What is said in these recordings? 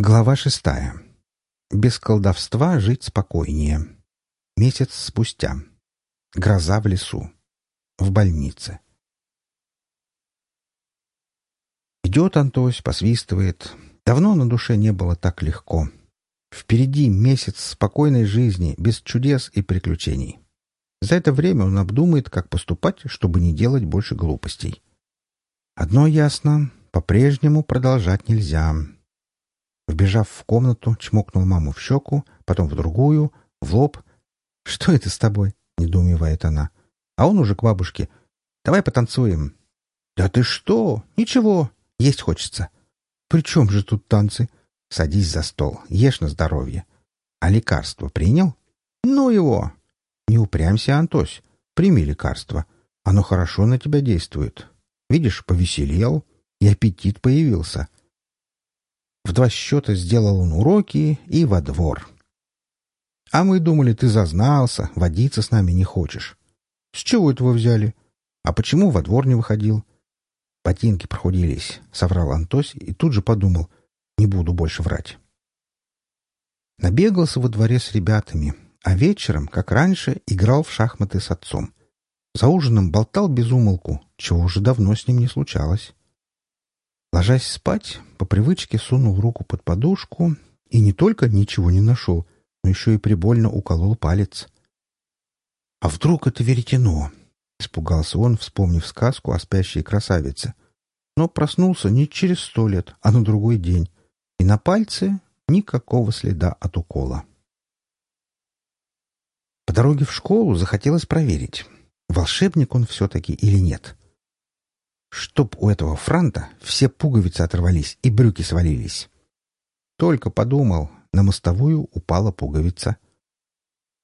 Глава шестая. Без колдовства жить спокойнее. Месяц спустя. Гроза в лесу. В больнице. Идет Антось, посвистывает. Давно на душе не было так легко. Впереди месяц спокойной жизни, без чудес и приключений. За это время он обдумает, как поступать, чтобы не делать больше глупостей. Одно ясно — по-прежнему продолжать нельзя. Вбежав в комнату, чмокнул маму в щеку, потом в другую, в лоб. «Что это с тобой?» — недоумевает она. А он уже к бабушке. «Давай потанцуем». «Да ты что? Ничего. Есть хочется». «При чем же тут танцы?» «Садись за стол, ешь на здоровье». «А лекарство принял?» «Ну его!» «Не упрямься, Антось. Прими лекарство. Оно хорошо на тебя действует. Видишь, повеселел, и аппетит появился». В два счета сделал он уроки и во двор. «А мы думали, ты зазнался, водиться с нами не хочешь». «С чего это вы взяли? А почему во двор не выходил?» «Ботинки прохудились», — соврал Антось и тут же подумал. «Не буду больше врать». Набегался во дворе с ребятами, а вечером, как раньше, играл в шахматы с отцом. За ужином болтал без умолку, чего уже давно с ним не случалось. Ложась спать, по привычке сунул руку под подушку и не только ничего не нашел, но еще и прибольно уколол палец. «А вдруг это веретено?» — испугался он, вспомнив сказку о спящей красавице. Но проснулся не через сто лет, а на другой день, и на пальце никакого следа от укола. По дороге в школу захотелось проверить, волшебник он все-таки или нет. Чтоб у этого франта все пуговицы оторвались и брюки свалились. Только подумал, на мостовую упала пуговица.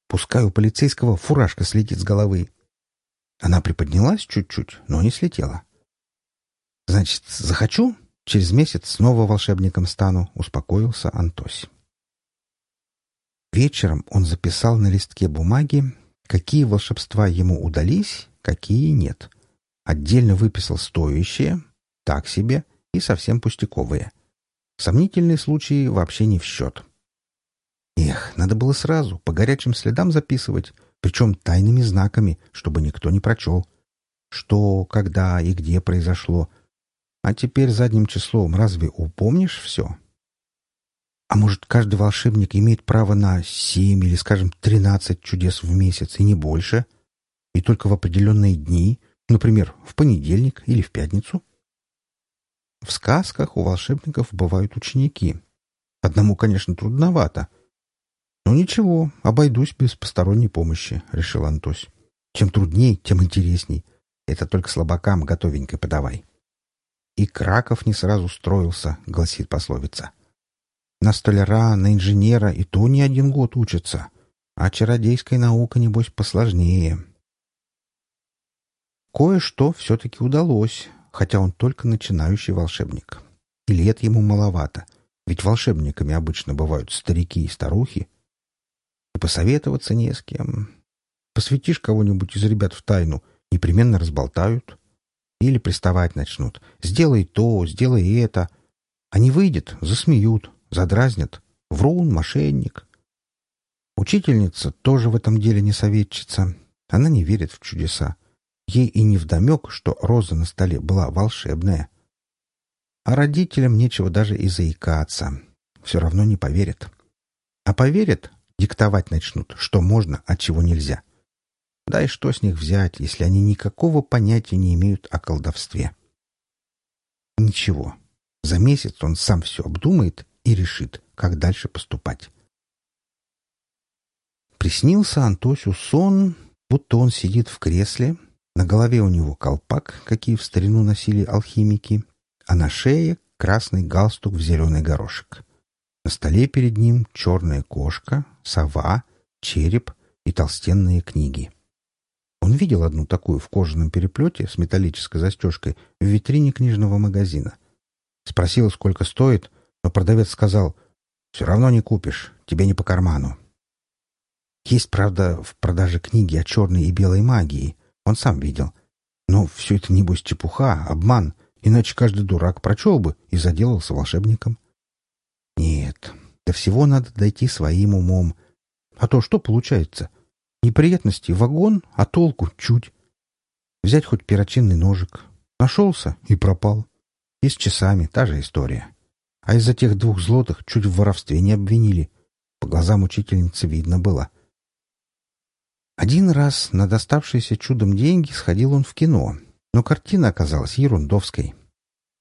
Пускай у полицейского фуражка слетит с головы. Она приподнялась чуть-чуть, но не слетела. Значит, захочу, через месяц снова волшебником стану, успокоился Антось. Вечером он записал на листке бумаги, какие волшебства ему удались, какие нет. Отдельно выписал стоящие, так себе и совсем пустяковые. Сомнительные случаи вообще не в счет. Эх, надо было сразу, по горячим следам записывать, причем тайными знаками, чтобы никто не прочел. Что, когда и где произошло. А теперь задним числом разве упомнишь все? А может, каждый волшебник имеет право на семь или, скажем, тринадцать чудес в месяц и не больше? И только в определенные дни — Например, в понедельник или в пятницу. В сказках у волшебников бывают ученики. Одному, конечно, трудновато. Но ничего, обойдусь без посторонней помощи, — решил Антось. Чем трудней, тем интересней. Это только слабакам готовенько подавай. И Краков не сразу строился, — гласит пословица. На столяра, на инженера и то не один год учатся. А чародейская наука, небось, посложнее. Кое-что все-таки удалось, хотя он только начинающий волшебник. И лет ему маловато, ведь волшебниками обычно бывают старики и старухи. И посоветоваться не с кем. Посвятишь кого-нибудь из ребят в тайну, непременно разболтают. Или приставать начнут. «Сделай то, сделай это». А не выйдет, засмеют, задразнят. Врун, мошенник. Учительница тоже в этом деле не советчица. Она не верит в чудеса. Ей и не вдомек, что роза на столе была волшебная. А родителям нечего даже и заикаться. Все равно не поверят. А поверят, диктовать начнут, что можно, а чего нельзя. Да и что с них взять, если они никакого понятия не имеют о колдовстве? Ничего. За месяц он сам все обдумает и решит, как дальше поступать. Приснился Антосю сон, будто он сидит в кресле, на голове у него колпак, какие в старину носили алхимики, а на шее красный галстук в зеленый горошек. На столе перед ним черная кошка, сова, череп и толстенные книги. Он видел одну такую в кожаном переплете с металлической застежкой в витрине книжного магазина. Спросил, сколько стоит, но продавец сказал, «Все равно не купишь, тебе не по карману». Есть, правда, в продаже книги о черной и белой магии, он сам видел. Но все это, небось, чепуха, обман, иначе каждый дурак прочел бы и заделался волшебником. Нет, До всего надо дойти своим умом. А то что получается? Неприятности вагон, а толку чуть. Взять хоть перочинный ножик. Нашелся и пропал. И с часами та же история. А из-за тех двух злотых чуть в воровстве не обвинили. По глазам учительницы видно было. Один раз на доставшиеся чудом деньги сходил он в кино, но картина оказалась ерундовской.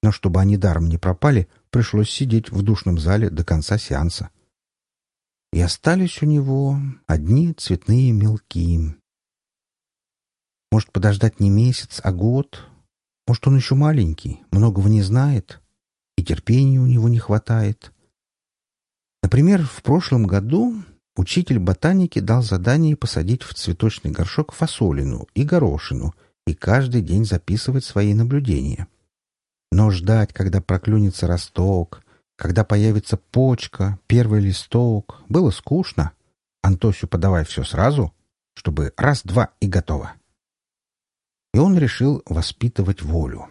Но чтобы они даром не пропали, пришлось сидеть в душном зале до конца сеанса. И остались у него одни цветные мелки. Может, подождать не месяц, а год? Может, он еще маленький, многого не знает, и терпения у него не хватает. Например, в прошлом году учитель ботаники дал задание посадить в цветочный горшок фасолину и горошину и каждый день записывать свои наблюдения. Но ждать, когда проклюнется росток, когда появится почка, первый листок, было скучно. Антосю подавай все сразу, чтобы раз-два и готово. И он решил воспитывать волю.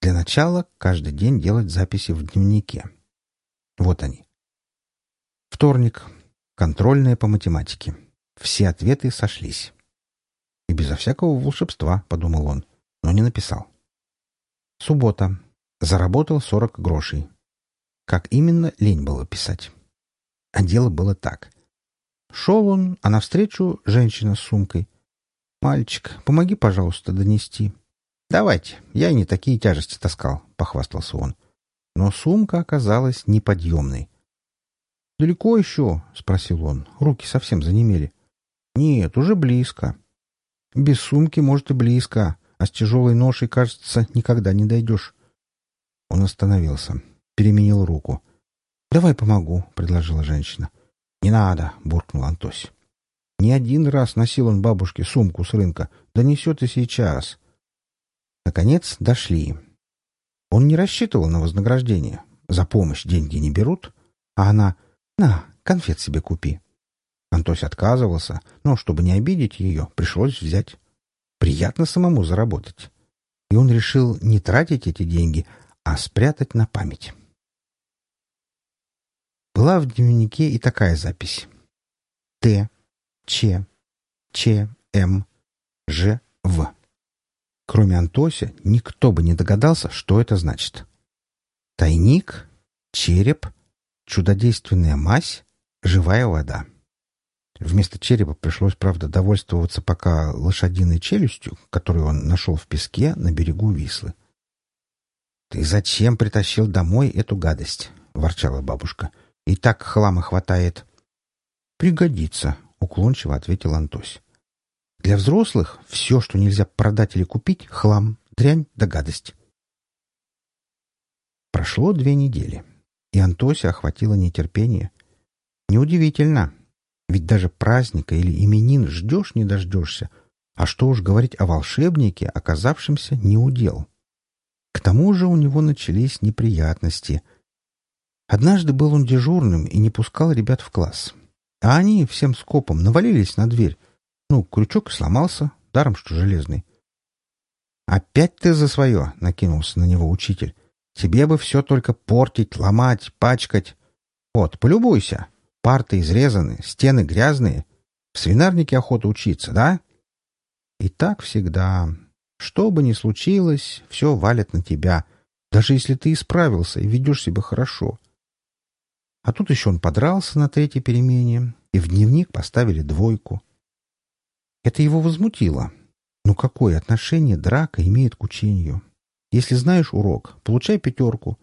Для начала каждый день делать записи в дневнике. Вот они. Вторник. Контрольная по математике. Все ответы сошлись. И безо всякого волшебства, подумал он, но не написал. Суббота. Заработал 40 грошей. Как именно, лень было писать. А дело было так. Шел он, а навстречу женщина с сумкой. «Мальчик, помоги, пожалуйста, донести». «Давайте, я и не такие тяжести таскал», — похвастался он. Но сумка оказалась неподъемной. «Далеко еще?» — спросил он. Руки совсем занемели. «Нет, уже близко». «Без сумки, может, и близко, а с тяжелой ношей, кажется, никогда не дойдешь». Он остановился, переменил руку. «Давай помогу», — предложила женщина. «Не надо», — буркнул Антось. Не один раз носил он бабушке сумку с рынка, да несет и сейчас. Наконец дошли. Он не рассчитывал на вознаграждение. За помощь деньги не берут, а она «На, конфет себе купи». Антось отказывался, но, чтобы не обидеть ее, пришлось взять. Приятно самому заработать. И он решил не тратить эти деньги, а спрятать на память. Была в дневнике и такая запись. Т, Ч, Ч, М, Ж, В. Кроме Антося, никто бы не догадался, что это значит. Тайник, череп — Чудодейственная мазь — живая вода. Вместо черепа пришлось, правда, довольствоваться пока лошадиной челюстью, которую он нашел в песке на берегу Вислы. «Ты зачем притащил домой эту гадость?» — ворчала бабушка. «И так хлама хватает». «Пригодится», — уклончиво ответил Антось. «Для взрослых все, что нельзя продать или купить, — хлам, дрянь да гадость». Прошло две недели и Антося охватило нетерпение. Неудивительно, ведь даже праздника или именин ждешь не дождешься, а что уж говорить о волшебнике, оказавшемся неудел. К тому же у него начались неприятности. Однажды был он дежурным и не пускал ребят в класс. А они всем скопом навалились на дверь. Ну, крючок сломался, даром что железный. «Опять ты за свое!» — накинулся на него учитель. Тебе бы все только портить, ломать, пачкать. Вот, полюбуйся. Парты изрезаны, стены грязные. В свинарнике охота учиться, да? И так всегда. Что бы ни случилось, все валит на тебя, даже если ты исправился и ведешь себя хорошо. А тут еще он подрался на третьей перемене, и в дневник поставили двойку. Это его возмутило. Ну какое отношение драка имеет к учению? Если знаешь урок, получай пятерку.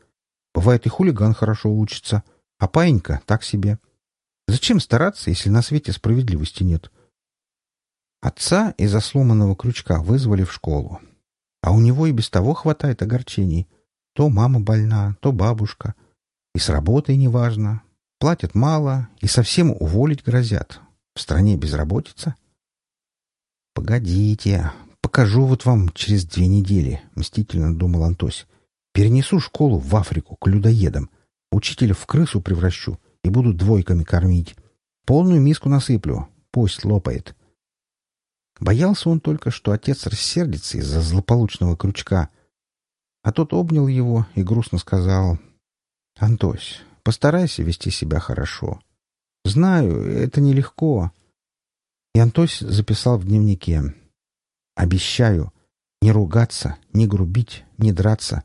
Бывает, и хулиган хорошо учится, а паинька так себе. Зачем стараться, если на свете справедливости нет? Отца из-за сломанного крючка вызвали в школу. А у него и без того хватает огорчений. То мама больна, то бабушка. И с работой неважно. Платят мало, и совсем уволить грозят. В стране безработица. «Погодите, покажу вот вам через две недели», — мстительно думал Антось. «Перенесу школу в Африку к людоедам. Учителя в крысу превращу и буду двойками кормить. Полную миску насыплю, пусть лопает». Боялся он только, что отец рассердится из-за злополучного крючка. А тот обнял его и грустно сказал, «Антось, постарайся вести себя хорошо. Знаю, это нелегко. И Антось записал в дневнике. Обещаю не ругаться, не грубить, не драться.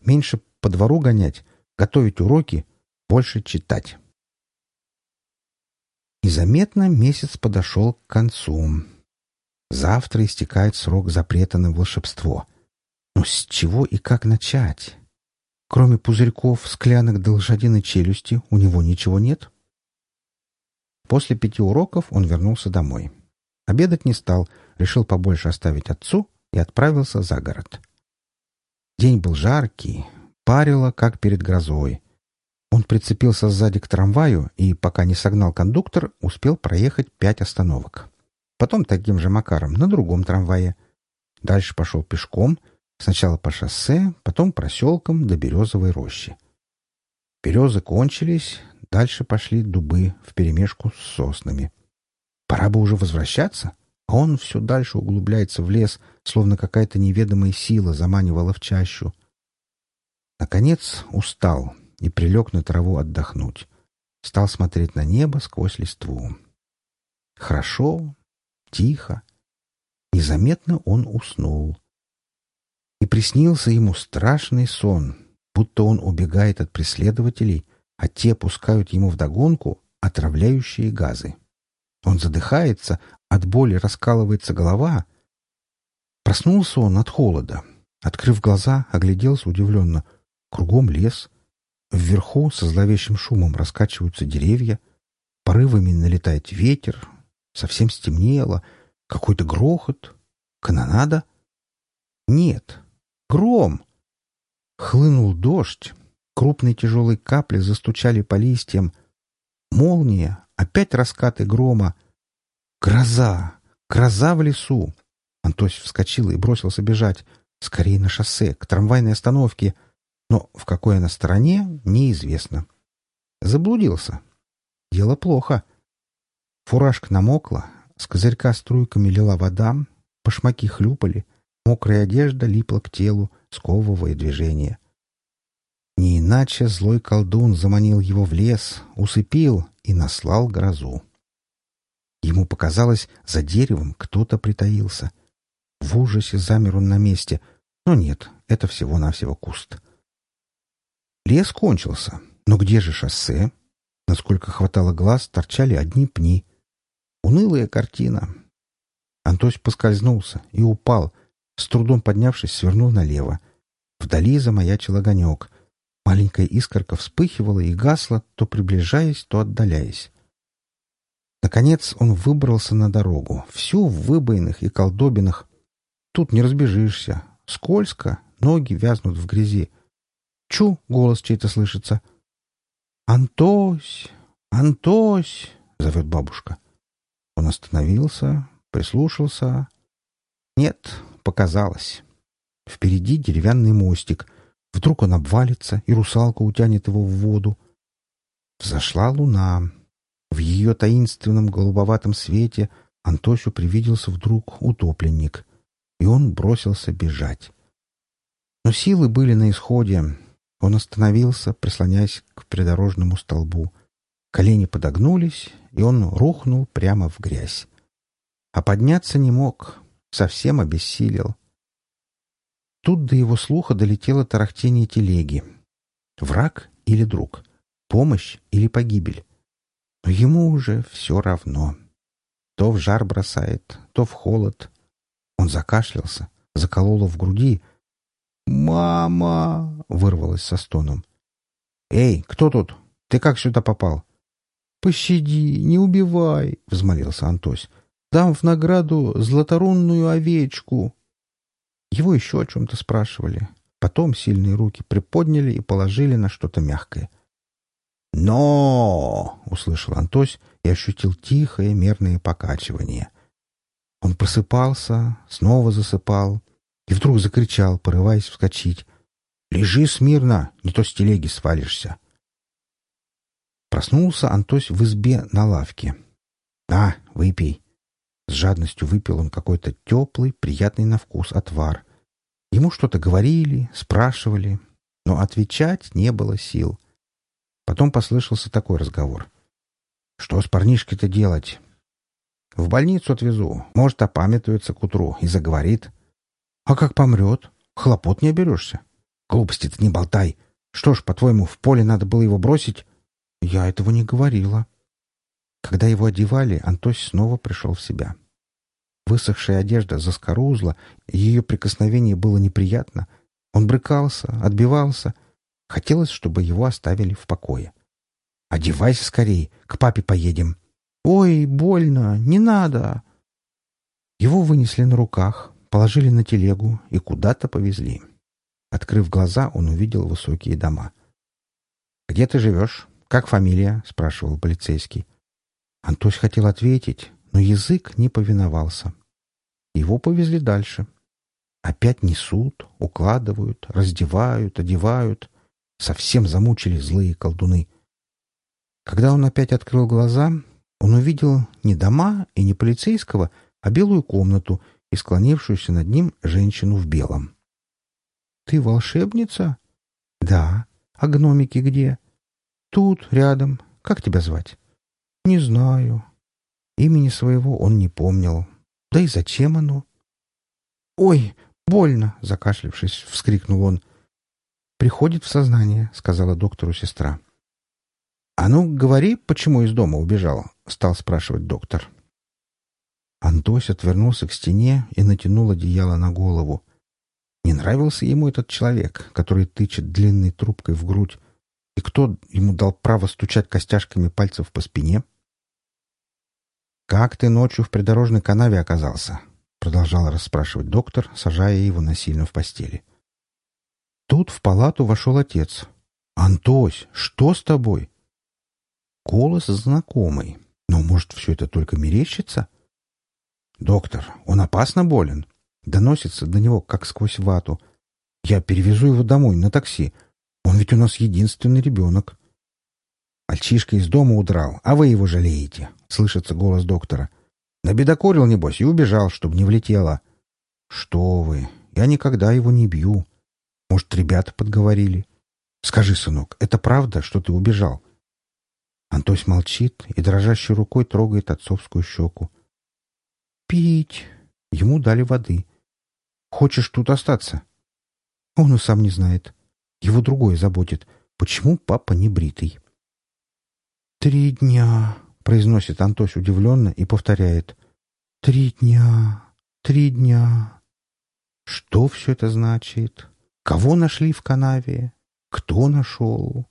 Меньше по двору гонять, готовить уроки, больше читать. Незаметно месяц подошел к концу. Завтра истекает срок запрета на волшебство. Но с чего и как начать? Кроме пузырьков, склянок до челюсти, у него ничего нет? После пяти уроков он вернулся домой. Обедать не стал, решил побольше оставить отцу и отправился за город. День был жаркий, парило, как перед грозой. Он прицепился сзади к трамваю и, пока не согнал кондуктор, успел проехать пять остановок. Потом таким же макаром на другом трамвае. Дальше пошел пешком, сначала по шоссе, потом проселком до Березовой рощи. Березы кончились, дальше пошли дубы вперемешку с соснами. Пора бы уже возвращаться, а он все дальше углубляется в лес, словно какая-то неведомая сила заманивала в чащу. Наконец устал и прилег на траву отдохнуть. Стал смотреть на небо сквозь листву. Хорошо, тихо. Незаметно он уснул. И приснился ему страшный сон, будто он убегает от преследователей, а те пускают ему вдогонку отравляющие газы. Он задыхается, от боли раскалывается голова. Проснулся он от холода. Открыв глаза, огляделся удивленно. Кругом лес. Вверху со зловещим шумом раскачиваются деревья. Порывами налетает ветер. Совсем стемнело. Какой-то грохот. Канонада? Нет. Гром. Хлынул дождь. Крупные тяжелые капли застучали по листьям. Молния, опять раскаты грома. Гроза! Гроза в лесу! Антось вскочил и бросился бежать. Скорее на шоссе, к трамвайной остановке. Но в какой она стороне, неизвестно. Заблудился. Дело плохо. Фуражка намокла, с козырька струйками лила вода, башмаки хлюпали, мокрая одежда липла к телу, сковывая движение. Не иначе злой колдун заманил его в лес, усыпил и наслал грозу. Ему показалось, за деревом кто-то притаился. В ужасе замер он на месте, но нет, это всего-навсего куст. Лес кончился, но где же шоссе? Насколько хватало глаз, торчали одни пни. Унылая картина. Антось поскользнулся и упал, с трудом поднявшись, свернул налево. Вдали замаячил огонек. Маленькая искорка вспыхивала и гасла, то приближаясь, то отдаляясь. Наконец он выбрался на дорогу, всю в выбоинах и колдобинах. Тут не разбежишься. Скользко, ноги вязнут в грязи. «Чу!» — голос чей-то слышится. «Антось! Антось!» — зовет бабушка. Он остановился, прислушался. Нет, показалось. Впереди деревянный мостик. Вдруг он обвалится, и русалка утянет его в воду. Взошла луна. В ее таинственном голубоватом свете Антосю привиделся вдруг утопленник, и он бросился бежать. Но силы были на исходе. Он остановился, прислоняясь к придорожному столбу. Колени подогнулись, и он рухнул прямо в грязь. А подняться не мог, совсем обессилел. Тут до его слуха долетело тарахтение телеги. Враг или друг? Помощь или погибель? Но ему уже все равно. То в жар бросает, то в холод. Он закашлялся, закололо в груди. «Мама!» — вырвалось со стоном. «Эй, кто тут? Ты как сюда попал?» «Пощади, не убивай!» — взмолился Антось. «Дам в награду златорунную овечку!» Его еще о чем-то спрашивали. Потом сильные руки приподняли и положили на что-то мягкое. «Но!» — услышал Антось и ощутил тихое мерное покачивание. Он просыпался, снова засыпал и вдруг закричал, порываясь вскочить. «Лежи смирно, не то с телеги свалишься!» Проснулся Антось в избе на лавке. «На, выпей!» С жадностью выпил он какой-то теплый, приятный на вкус отвар. Ему что-то говорили, спрашивали, но отвечать не было сил. Потом послышался такой разговор. «Что с парнишкой-то делать?» «В больницу отвезу. Может, опамятуется к утру и заговорит». «А как помрет? Хлопот не оберешься». «Глупости-то не болтай. Что ж, по-твоему, в поле надо было его бросить?» «Я этого не говорила». Когда его одевали, Антось снова пришел в себя. Высохшая одежда заскорузла, ее прикосновение было неприятно. Он брыкался, отбивался. Хотелось, чтобы его оставили в покое. «Одевайся скорей, к папе поедем». «Ой, больно, не надо!» Его вынесли на руках, положили на телегу и куда-то повезли. Открыв глаза, он увидел высокие дома. «Где ты живешь? Как фамилия?» — спрашивал полицейский. Антось хотел ответить, но язык не повиновался. Его повезли дальше. Опять несут, укладывают, раздевают, одевают. Совсем замучили злые колдуны. Когда он опять открыл глаза, он увидел не дома и не полицейского, а белую комнату и склонившуюся над ним женщину в белом. «Ты волшебница?» «Да. А гномики где?» «Тут, рядом. Как тебя звать?» «Не знаю». Имени своего он не помнил. Да и зачем оно? «Ой, больно!» — закашлявшись, вскрикнул он. «Приходит в сознание», — сказала доктору сестра. «А ну, говори, почему из дома убежал?» — стал спрашивать доктор. Антось отвернулся к стене и натянул одеяло на голову. Не нравился ему этот человек, который тычет длинной трубкой в грудь. И кто ему дал право стучать костяшками пальцев по спине? «Как ты ночью в придорожной канаве оказался?» — продолжал расспрашивать доктор, сажая его насильно в постели. Тут в палату вошел отец. «Антось, что с тобой?» Голос знакомый. Но, может, все это только мерещится? «Доктор, он опасно болен?» Доносится до него, как сквозь вату. «Я перевезу его домой на такси. Он ведь у нас единственный ребенок». «Мальчишка из дома удрал, а вы его жалеете», — слышится голос доктора. «Набедокурил, небось, и убежал, чтобы не влетело». «Что вы? Я никогда его не бью. Может, ребята подговорили?» «Скажи, сынок, это правда, что ты убежал?» Антось молчит и дрожащей рукой трогает отцовскую щеку. «Пить!» Ему дали воды. «Хочешь тут остаться?» Он и сам не знает. Его другое заботит. Почему папа не бритый? «Три дня!» — произносит Антось удивленно и повторяет. «Три дня! Три дня!» Что все это значит? Кого нашли в канаве? Кто нашел?